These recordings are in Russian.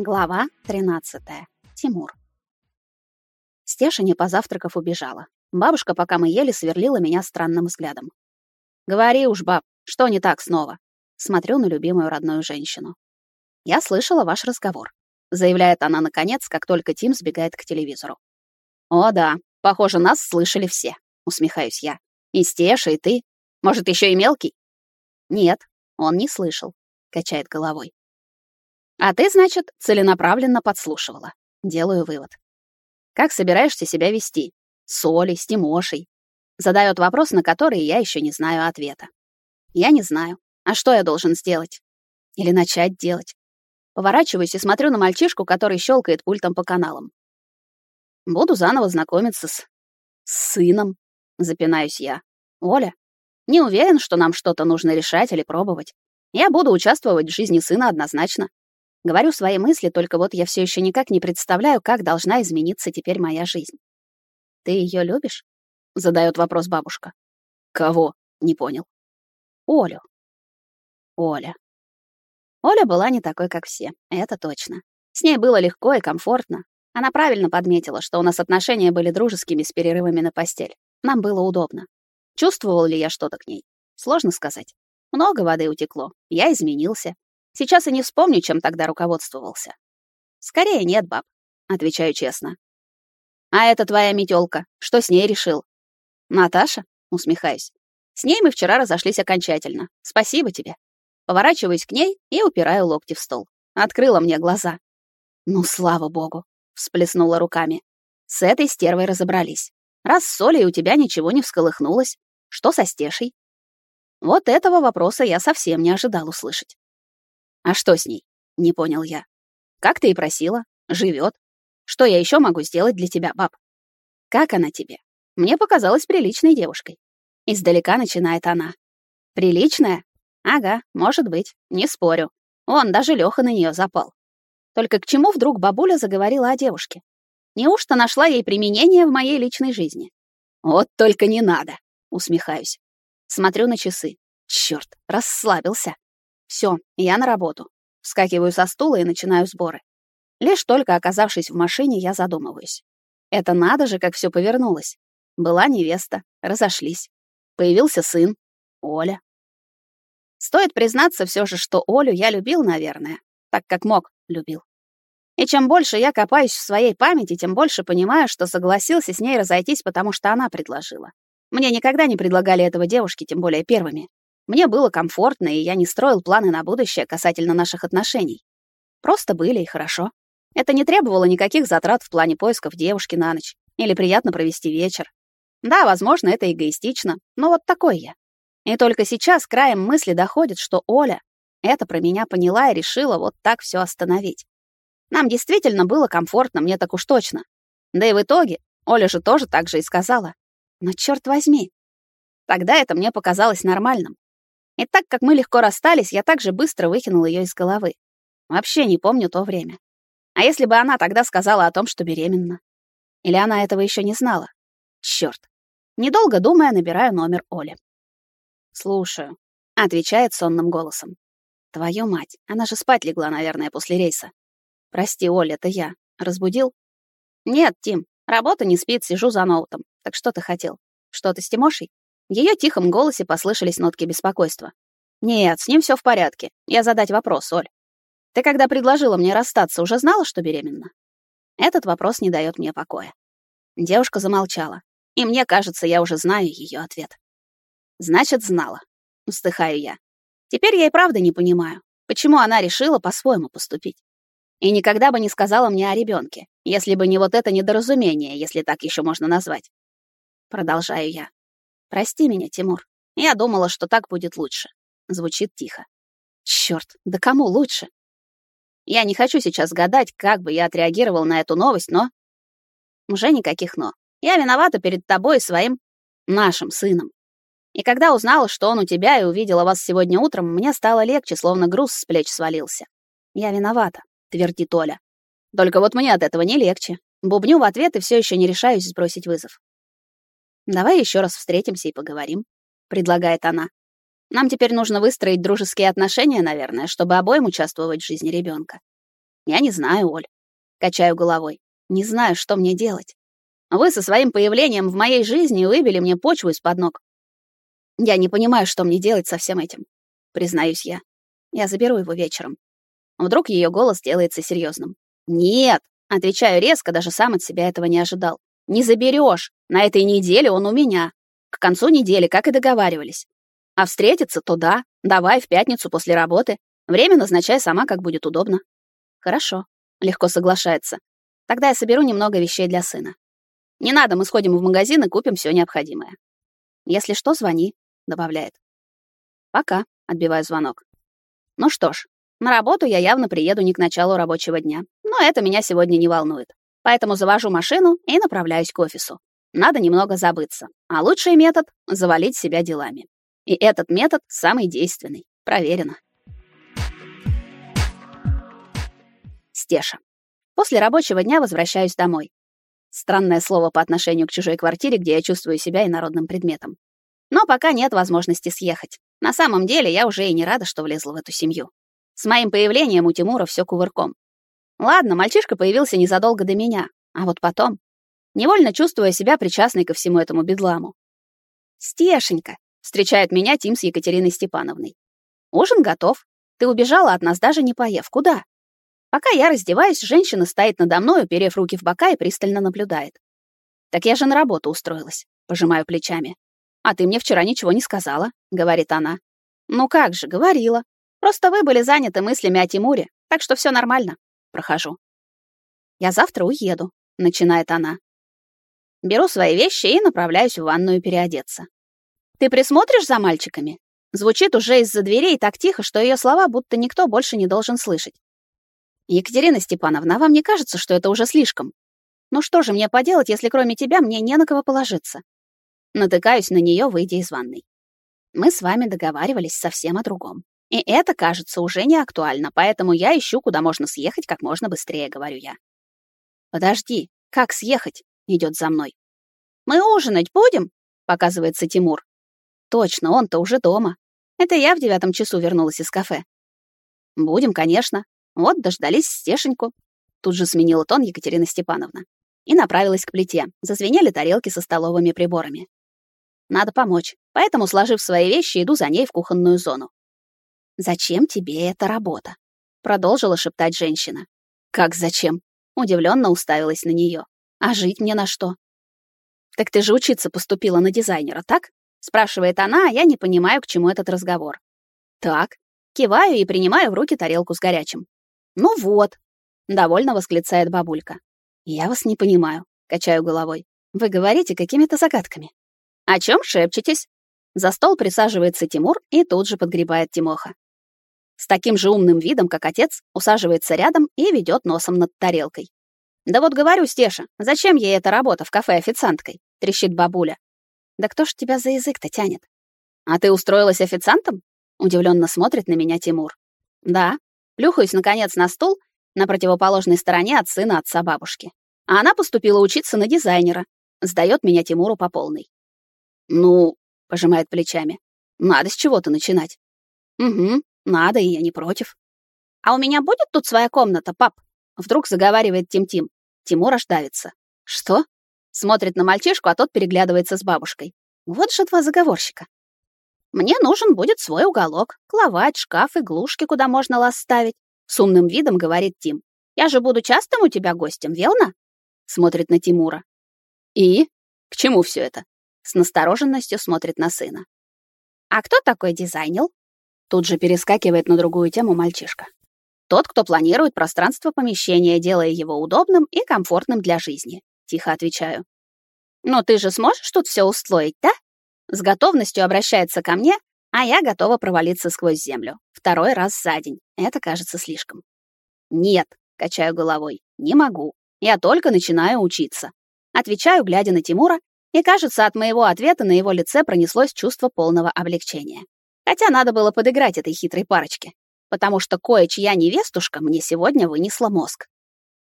Глава 13. Тимур. Стеша, не позавтракав, убежала. Бабушка, пока мы ели, сверлила меня странным взглядом. «Говори уж, баб, что не так снова?» Смотрю на любимую родную женщину. «Я слышала ваш разговор», — заявляет она наконец, как только Тим сбегает к телевизору. «О да, похоже, нас слышали все», — усмехаюсь я. «И Стеша, и ты. Может, еще и мелкий?» «Нет, он не слышал», — качает головой. А ты, значит, целенаправленно подслушивала. Делаю вывод. Как собираешься себя вести? С Олей, с Тимошей? Задает вопрос, на который я еще не знаю ответа. Я не знаю. А что я должен сделать? Или начать делать? Поворачиваюсь и смотрю на мальчишку, который щелкает пультом по каналам. Буду заново знакомиться с... с сыном, запинаюсь я. Оля, не уверен, что нам что-то нужно решать или пробовать. Я буду участвовать в жизни сына однозначно. Говорю свои мысли, только вот я все еще никак не представляю, как должна измениться теперь моя жизнь. Ты ее любишь? задает вопрос бабушка. Кого? Не понял. Олю. Оля. Оля была не такой, как все, это точно. С ней было легко и комфортно. Она правильно подметила, что у нас отношения были дружескими с перерывами на постель. Нам было удобно. Чувствовал ли я что-то к ней? Сложно сказать. Много воды утекло. Я изменился. Сейчас и не вспомню, чем тогда руководствовался. Скорее нет, баб, отвечаю честно. А это твоя метелка. Что с ней решил? Наташа, усмехаюсь. С ней мы вчера разошлись окончательно. Спасибо тебе. Поворачиваюсь к ней и упираю локти в стол. Открыла мне глаза. Ну, слава богу, всплеснула руками. С этой стервой разобрались. Раз с Солей у тебя ничего не всколыхнулось, что со Стешей? Вот этого вопроса я совсем не ожидал услышать. А что с ней? Не понял я. Как ты и просила, живет. Что я еще могу сделать для тебя, баб? Как она тебе? Мне показалась приличной девушкой. Издалека начинает она. Приличная? Ага, может быть, не спорю. Он даже Лёха на нее запал. Только к чему вдруг бабуля заговорила о девушке? Неужто нашла ей применение в моей личной жизни? Вот только не надо, усмехаюсь. Смотрю на часы. Чёрт, расслабился. Все, я на работу. Вскакиваю со стула и начинаю сборы. Лишь только оказавшись в машине, я задумываюсь. Это надо же, как все повернулось. Была невеста, разошлись. Появился сын, Оля. Стоит признаться все же, что Олю я любил, наверное, так как мог, любил. И чем больше я копаюсь в своей памяти, тем больше понимаю, что согласился с ней разойтись, потому что она предложила. Мне никогда не предлагали этого девушки, тем более первыми. Мне было комфортно, и я не строил планы на будущее касательно наших отношений. Просто были и хорошо. Это не требовало никаких затрат в плане поисков девушки на ночь или приятно провести вечер. Да, возможно, это эгоистично, но вот такой я. И только сейчас краем мысли доходит, что Оля это про меня поняла и решила вот так все остановить. Нам действительно было комфортно, мне так уж точно. Да и в итоге Оля же тоже так же и сказала. Но черт возьми. Тогда это мне показалось нормальным. И так как мы легко расстались, я также быстро выкинул ее из головы. Вообще не помню то время. А если бы она тогда сказала о том, что беременна? Или она этого еще не знала? Черт. Недолго думая, набираю номер Оли. «Слушаю», — отвечает сонным голосом. «Твою мать, она же спать легла, наверное, после рейса. Прости, Оля, это я. Разбудил?» «Нет, Тим, работа не спит, сижу за ноутом. Так что ты хотел? Что-то с Тимошей?» В ее тихом голосе послышались нотки беспокойства. «Нет, с ним все в порядке. Я задать вопрос, Оль. Ты когда предложила мне расстаться, уже знала, что беременна?» Этот вопрос не дает мне покоя. Девушка замолчала, и мне кажется, я уже знаю ее ответ. «Значит, знала». Вздыхаю я. Теперь я и правда не понимаю, почему она решила по-своему поступить. И никогда бы не сказала мне о ребенке, если бы не вот это недоразумение, если так еще можно назвать. Продолжаю я. Прости меня, Тимур. Я думала, что так будет лучше. Звучит тихо. Чёрт, да кому лучше? Я не хочу сейчас гадать, как бы я отреагировал на эту новость, но... Уже никаких «но». Я виновата перед тобой и своим... нашим сыном. И когда узнала, что он у тебя и увидела вас сегодня утром, мне стало легче, словно груз с плеч свалился. Я виновата, твердит Оля. Только вот мне от этого не легче. Бубню в ответ и все еще не решаюсь сбросить вызов. Давай еще раз встретимся и поговорим, предлагает она. Нам теперь нужно выстроить дружеские отношения, наверное, чтобы обоим участвовать в жизни ребенка. Я не знаю, Оль. Качаю головой. Не знаю, что мне делать. Вы со своим появлением в моей жизни выбили мне почву из-под ног. Я не понимаю, что мне делать со всем этим, признаюсь я. Я заберу его вечером. Вдруг ее голос делается серьезным. Нет, отвечаю резко, даже сам от себя этого не ожидал. Не заберешь. На этой неделе он у меня. К концу недели, как и договаривались. А встретиться то да, давай в пятницу после работы. Время назначай сама, как будет удобно. Хорошо, легко соглашается. Тогда я соберу немного вещей для сына. Не надо, мы сходим в магазин и купим все необходимое. Если что, звони, добавляет. Пока, отбиваю звонок. Ну что ж, на работу я явно приеду не к началу рабочего дня, но это меня сегодня не волнует. Поэтому завожу машину и направляюсь к офису. Надо немного забыться. А лучший метод — завалить себя делами. И этот метод самый действенный. Проверено. Стеша. После рабочего дня возвращаюсь домой. Странное слово по отношению к чужой квартире, где я чувствую себя инородным предметом. Но пока нет возможности съехать. На самом деле, я уже и не рада, что влезла в эту семью. С моим появлением у Тимура все кувырком. Ладно, мальчишка появился незадолго до меня, а вот потом, невольно чувствуя себя причастной ко всему этому бедламу. «Стешенька», — встречает меня Тим с Екатериной Степановной. «Ужин готов. Ты убежала от нас, даже не поев. Куда?» Пока я раздеваюсь, женщина стоит надо мной, уперев руки в бока и пристально наблюдает. «Так я же на работу устроилась», — пожимаю плечами. «А ты мне вчера ничего не сказала», — говорит она. «Ну как же, говорила. Просто вы были заняты мыслями о Тимуре, так что все нормально». Прохожу. «Я завтра уеду», — начинает она. Беру свои вещи и направляюсь в ванную переодеться. «Ты присмотришь за мальчиками?» Звучит уже из-за дверей так тихо, что ее слова будто никто больше не должен слышать. Екатерина Степановна, а вам не кажется, что это уже слишком? Ну что же мне поделать, если кроме тебя мне не на кого положиться? Натыкаюсь на нее, выйдя из ванной. Мы с вами договаривались совсем о другом. И это, кажется, уже не актуально, поэтому я ищу, куда можно съехать как можно быстрее, говорю я. Подожди, как съехать? Идет за мной. Мы ужинать будем? Показывается Тимур. Точно, он-то уже дома. Это я в девятом часу вернулась из кафе. Будем, конечно. Вот, дождались Стешеньку. Тут же сменила тон Екатерина Степановна. И направилась к плите. Зазвенели тарелки со столовыми приборами. Надо помочь. Поэтому, сложив свои вещи, иду за ней в кухонную зону. «Зачем тебе эта работа?» — продолжила шептать женщина. «Как зачем?» — удивленно уставилась на нее. «А жить мне на что?» «Так ты же учиться поступила на дизайнера, так?» — спрашивает она, а я не понимаю, к чему этот разговор. «Так». Киваю и принимаю в руки тарелку с горячим. «Ну вот», — довольно восклицает бабулька. «Я вас не понимаю», — качаю головой. «Вы говорите какими-то загадками». «О чем шепчетесь?» За стол присаживается Тимур и тут же подгребает Тимоха. С таким же умным видом, как отец, усаживается рядом и ведет носом над тарелкой. «Да вот говорю, Стеша, зачем ей эта работа в кафе официанткой?» — трещит бабуля. «Да кто ж тебя за язык-то тянет?» «А ты устроилась официантом?» — удивленно смотрит на меня Тимур. «Да, Плюхаюсь, наконец, на стул на противоположной стороне от сына отца бабушки. А она поступила учиться на дизайнера. Сдает меня Тимуру по полной. «Ну», — пожимает плечами, — «надо с чего-то начинать». «Угу, надо, и я не против». «А у меня будет тут своя комната, пап?» Вдруг заговаривает Тим-Тим. Тимур аж. «Что?» Смотрит на мальчишку, а тот переглядывается с бабушкой. Вот же два заговорщика. Мне нужен будет свой уголок, кровать, шкаф, иглушки, куда можно лаз ставить. С умным видом говорит Тим. Я же буду частым у тебя гостем, верно? Смотрит на Тимура. И? К чему все это? С настороженностью смотрит на сына. А кто такой дизайнер? Тут же перескакивает на другую тему мальчишка. Тот, кто планирует пространство помещения, делая его удобным и комфортным для жизни. Тихо отвечаю. Но ты же сможешь тут все устроить, да? С готовностью обращается ко мне, а я готова провалиться сквозь землю. Второй раз за день. Это кажется слишком. Нет, качаю головой, не могу. Я только начинаю учиться. Отвечаю, глядя на Тимура, и, кажется, от моего ответа на его лице пронеслось чувство полного облегчения. Хотя надо было подыграть этой хитрой парочке, потому что кое-чья невестушка мне сегодня вынесла мозг.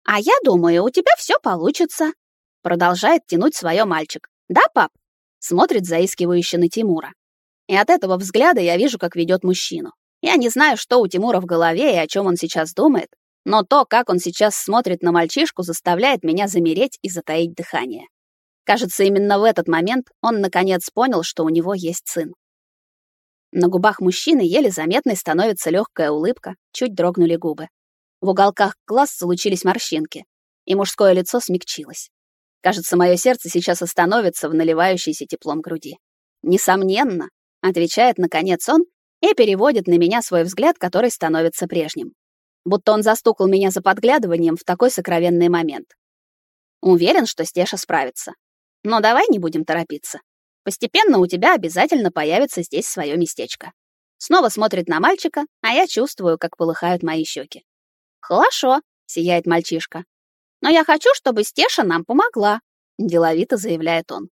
«А я думаю, у тебя все получится», — продолжает тянуть свое мальчик. «Да, пап?» смотрит заискивающе на Тимура. И от этого взгляда я вижу, как ведет мужчину. Я не знаю, что у Тимура в голове и о чем он сейчас думает, Но то, как он сейчас смотрит на мальчишку, заставляет меня замереть и затаить дыхание. Кажется, именно в этот момент он наконец понял, что у него есть сын. На губах мужчины еле заметной становится легкая улыбка, чуть дрогнули губы. В уголках глаз залучились морщинки, и мужское лицо смягчилось. Кажется, мое сердце сейчас остановится в наливающейся теплом груди. Несомненно, отвечает наконец он и переводит на меня свой взгляд, который становится прежним. Будто он застукал меня за подглядыванием в такой сокровенный момент. Уверен, что Стеша справится. Но давай не будем торопиться. Постепенно у тебя обязательно появится здесь свое местечко. Снова смотрит на мальчика, а я чувствую, как полыхают мои щеки. Хорошо, сияет мальчишка. Но я хочу, чтобы Стеша нам помогла, деловито заявляет он.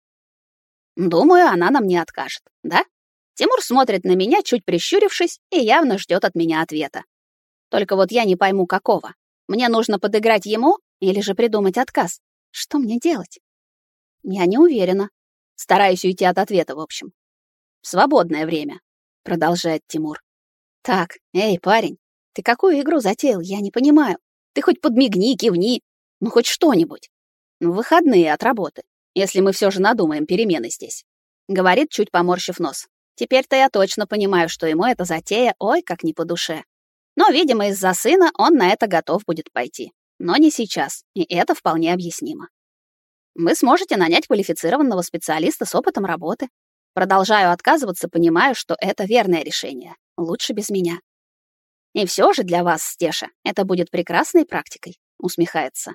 Думаю, она нам не откажет, да? Тимур смотрит на меня, чуть прищурившись, и явно ждет от меня ответа. Только вот я не пойму, какого. Мне нужно подыграть ему или же придумать отказ. Что мне делать? Я не уверена. Стараюсь уйти от ответа, в общем. В свободное время, продолжает Тимур. Так, эй, парень, ты какую игру затеял, я не понимаю. Ты хоть подмигни, кивни, ну хоть что-нибудь. В выходные от работы, если мы все же надумаем перемены здесь. Говорит, чуть поморщив нос. Теперь-то я точно понимаю, что ему эта затея ой как не по душе. Но, видимо, из-за сына он на это готов будет пойти. Но не сейчас, и это вполне объяснимо. Вы сможете нанять квалифицированного специалиста с опытом работы. Продолжаю отказываться, понимаю, что это верное решение. Лучше без меня. И все же для вас, Стеша, это будет прекрасной практикой, усмехается.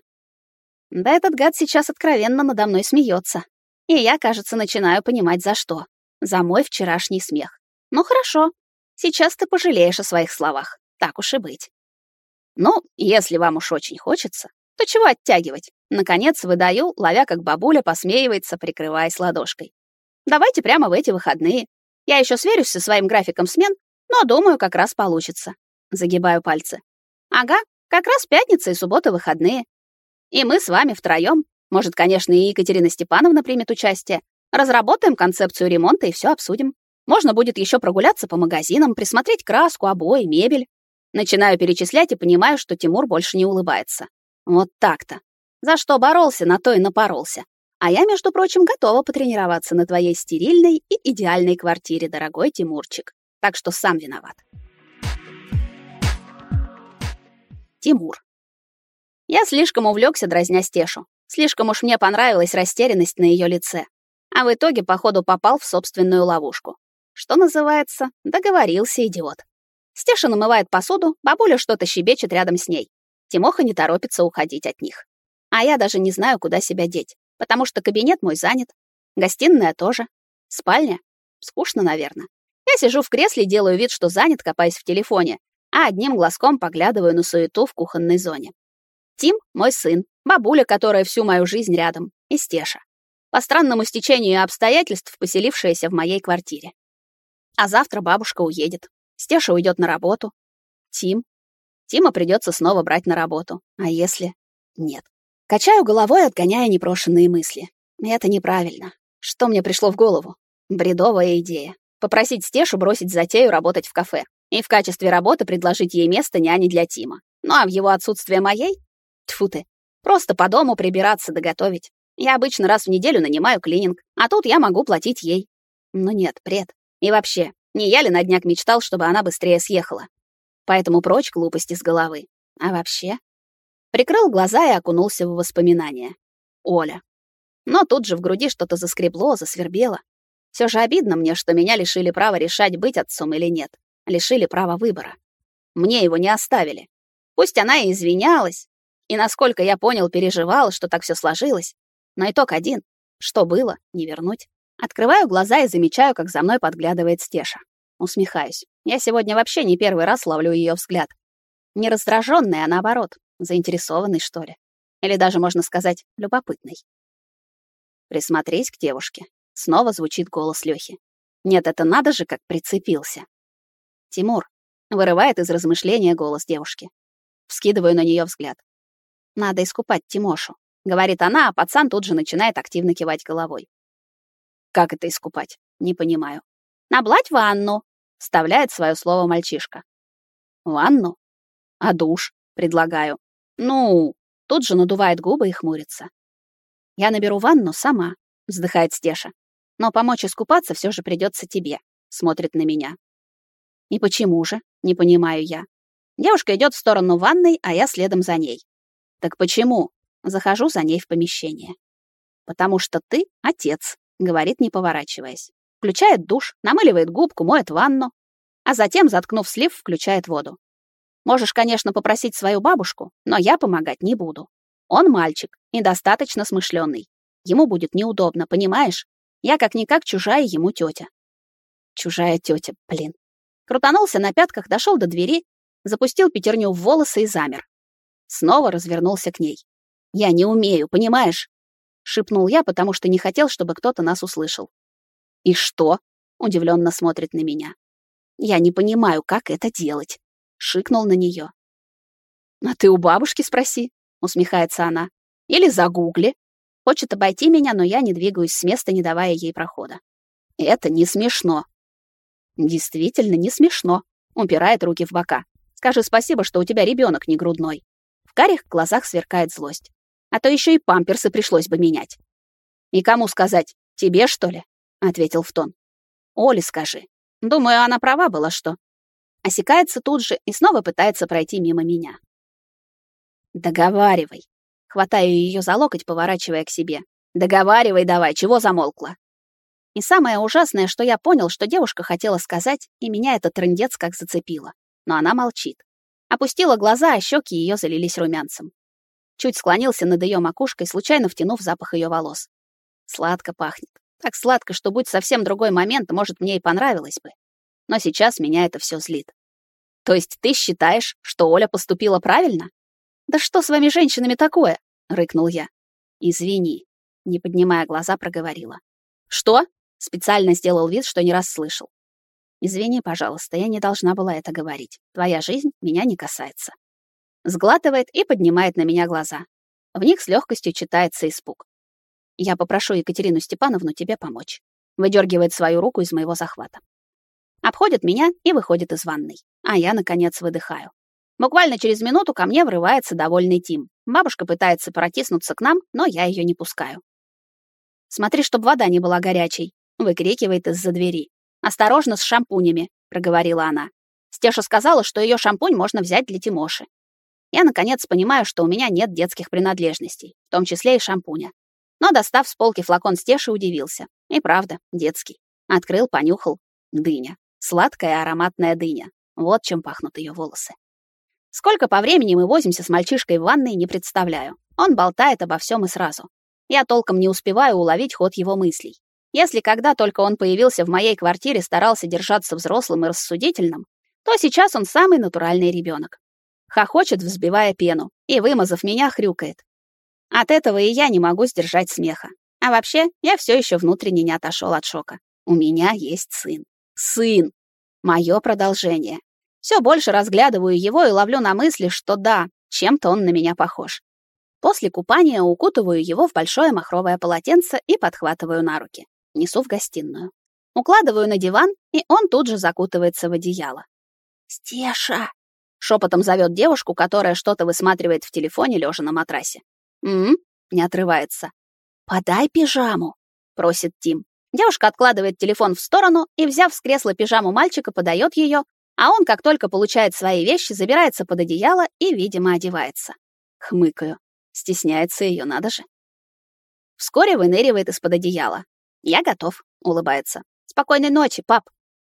Да этот гад сейчас откровенно надо мной смеется. И я, кажется, начинаю понимать, за что. За мой вчерашний смех. Ну хорошо, сейчас ты пожалеешь о своих словах. Так уж и быть. Ну, если вам уж очень хочется, то чего оттягивать? Наконец выдаю, ловя как бабуля посмеивается, прикрываясь ладошкой. Давайте прямо в эти выходные. Я еще сверюсь со своим графиком смен, но думаю, как раз получится. Загибаю пальцы. Ага, как раз пятница и суббота выходные. И мы с вами втроем, может, конечно, и Екатерина Степановна примет участие, разработаем концепцию ремонта и все обсудим. Можно будет еще прогуляться по магазинам, присмотреть краску, обои, мебель. Начинаю перечислять и понимаю, что Тимур больше не улыбается. Вот так-то. За что боролся, на то и напоролся. А я, между прочим, готова потренироваться на твоей стерильной и идеальной квартире, дорогой Тимурчик. Так что сам виноват. Тимур. Я слишком увлекся, дразня Стешу. Слишком уж мне понравилась растерянность на ее лице. А в итоге, походу, попал в собственную ловушку. Что называется, договорился идиот. Стеша намывает посуду, бабуля что-то щебечет рядом с ней. Тимоха не торопится уходить от них. А я даже не знаю, куда себя деть, потому что кабинет мой занят, гостиная тоже, спальня. Скучно, наверное. Я сижу в кресле, делаю вид, что занят, копаясь в телефоне, а одним глазком поглядываю на суету в кухонной зоне. Тим — мой сын, бабуля, которая всю мою жизнь рядом, и Стеша. По странному стечению обстоятельств, поселившаяся в моей квартире. А завтра бабушка уедет. Стеша уйдет на работу. Тим. Тима придется снова брать на работу. А если... Нет. Качаю головой, отгоняя непрошенные мысли. Это неправильно. Что мне пришло в голову? Бредовая идея. Попросить Стешу бросить затею работать в кафе. И в качестве работы предложить ей место няни для Тима. Ну а в его отсутствие моей? Тьфу ты. Просто по дому прибираться да готовить. Я обычно раз в неделю нанимаю клининг, а тут я могу платить ей. Но нет, бред. И вообще, не я ли на днях мечтал, чтобы она быстрее съехала? Поэтому прочь глупости с головы. А вообще, Прикрыл глаза и окунулся в воспоминания. Оля. Но тут же в груди что-то заскребло, засвербело. Все же обидно мне, что меня лишили права решать, быть отцом или нет. Лишили права выбора. Мне его не оставили. Пусть она и извинялась, и, насколько я понял, переживала, что так все сложилось. Но итог один. Что было, не вернуть. Открываю глаза и замечаю, как за мной подглядывает Стеша. Усмехаюсь. Я сегодня вообще не первый раз ловлю ее взгляд. Не раздраженный, а наоборот, Заинтересованный, что ли? Или даже, можно сказать, любопытный. Присмотреть к девушке. Снова звучит голос Лёхи. Нет, это надо же, как прицепился. Тимур. Вырывает из размышления голос девушки. Вскидываю на нее взгляд. Надо искупать Тимошу. Говорит она, а пацан тут же начинает активно кивать головой. Как это искупать? Не понимаю. Наблать ванну. Вставляет свое слово мальчишка. Ванну? А душ? Предлагаю. Ну, тут же надувает губы и хмурится. Я наберу ванну сама, вздыхает Стеша. Но помочь искупаться все же придется тебе, смотрит на меня. И почему же? Не понимаю я. Девушка идет в сторону ванной, а я следом за ней. Так почему? Захожу за ней в помещение. Потому что ты отец, говорит, не поворачиваясь. Включает душ, намыливает губку, моет ванну, а затем, заткнув слив, включает воду. Можешь, конечно, попросить свою бабушку, но я помогать не буду. Он мальчик и достаточно смышленый. Ему будет неудобно, понимаешь? Я как-никак чужая ему тетя. Чужая тетя, блин. Крутанулся на пятках, дошел до двери, запустил пятерню в волосы и замер. Снова развернулся к ней. «Я не умею, понимаешь?» — шипнул я, потому что не хотел, чтобы кто-то нас услышал. «И что?» — удивленно смотрит на меня. «Я не понимаю, как это делать», — шикнул на нее. «А ты у бабушки спроси», — усмехается она. «Или загугли». Хочет обойти меня, но я не двигаюсь с места, не давая ей прохода. «Это не смешно». «Действительно не смешно», — упирает руки в бока. «Скажи спасибо, что у тебя ребенок не грудной». В карих глазах сверкает злость. А то еще и памперсы пришлось бы менять. «И кому сказать? Тебе, что ли?» — ответил в тон. «Оле скажи. Думаю, она права была, что...» Осекается тут же и снова пытается пройти мимо меня. «Договаривай». Хватаю ее за локоть, поворачивая к себе. «Договаривай давай, чего замолкла?» И самое ужасное, что я понял, что девушка хотела сказать, и меня этот трындец как зацепило. Но она молчит. Опустила глаза, а щеки ее залились румянцем. Чуть склонился над ее макушкой, случайно втянув запах ее волос. Сладко пахнет. Так сладко, что будь совсем другой момент, может, мне и понравилось бы. Но сейчас меня это все злит. То есть ты считаешь, что Оля поступила правильно? Да что с вами женщинами такое? рыкнул я. Извини, не поднимая глаза, проговорила. Что? Специально сделал вид, что не расслышал. Извини, пожалуйста, я не должна была это говорить. Твоя жизнь меня не касается. Сглатывает и поднимает на меня глаза. В них с легкостью читается испуг. Я попрошу Екатерину Степановну тебе помочь. Выдергивает свою руку из моего захвата. Обходит меня и выходит из ванной. А я, наконец, выдыхаю. Буквально через минуту ко мне врывается довольный Тим. Бабушка пытается протиснуться к нам, но я ее не пускаю. «Смотри, чтоб вода не была горячей», — выкрикивает из-за двери. «Осторожно с шампунями», — проговорила она. Стеша сказала, что ее шампунь можно взять для Тимоши. Я, наконец, понимаю, что у меня нет детских принадлежностей, в том числе и шампуня. Но, достав с полки флакон Стеши, удивился. И правда, детский. Открыл, понюхал. Дыня. Сладкая ароматная дыня. Вот чем пахнут ее волосы. Сколько по времени мы возимся с мальчишкой в ванной, не представляю. Он болтает обо всем и сразу. Я толком не успеваю уловить ход его мыслей. Если когда только он появился в моей квартире, старался держаться взрослым и рассудительным, то сейчас он самый натуральный ребенок. Хохочет, взбивая пену, и, вымазав меня, хрюкает. От этого и я не могу сдержать смеха. А вообще, я все еще внутренне не отошел от шока. У меня есть сын. Сын! Мое продолжение. Все больше разглядываю его и ловлю на мысли, что да, чем-то он на меня похож. После купания укутываю его в большое махровое полотенце и подхватываю на руки несу в гостиную. Укладываю на диван, и он тут же закутывается в одеяло. «Стеша!» — шепотом зовет девушку, которая что-то высматривает в телефоне, лежа на матрасе. «М-м?» — не отрывается. «Подай пижаму!» — просит Тим. Девушка откладывает телефон в сторону и, взяв с кресла пижаму мальчика, подает ее, а он, как только получает свои вещи, забирается под одеяло и, видимо, одевается. Хмыкаю. Стесняется ее, надо же. Вскоре выныривает из-под одеяла. «Я готов», — улыбается. «Спокойной ночи, пап».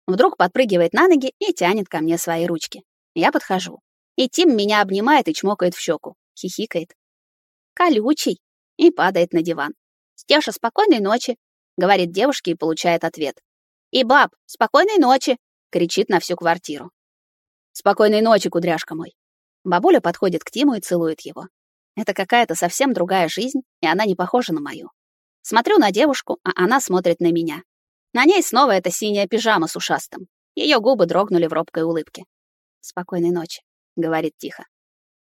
Вдруг подпрыгивает на ноги и тянет ко мне свои ручки. Я подхожу. И Тим меня обнимает и чмокает в щеку. Хихикает. «Колючий!» И падает на диван. «Стеша, спокойной ночи!» — говорит девушке и получает ответ. «И баб, спокойной ночи!» — кричит на всю квартиру. «Спокойной ночи, кудряшка мой!» Бабуля подходит к Тиму и целует его. Это какая-то совсем другая жизнь, и она не похожа на мою. Смотрю на девушку, а она смотрит на меня. На ней снова эта синяя пижама с ушастым. Ее губы дрогнули в робкой улыбке. «Спокойной ночи», — говорит тихо.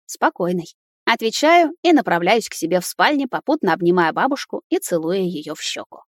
«Спокойной». Отвечаю и направляюсь к себе в спальне, попутно обнимая бабушку и целуя ее в щеку.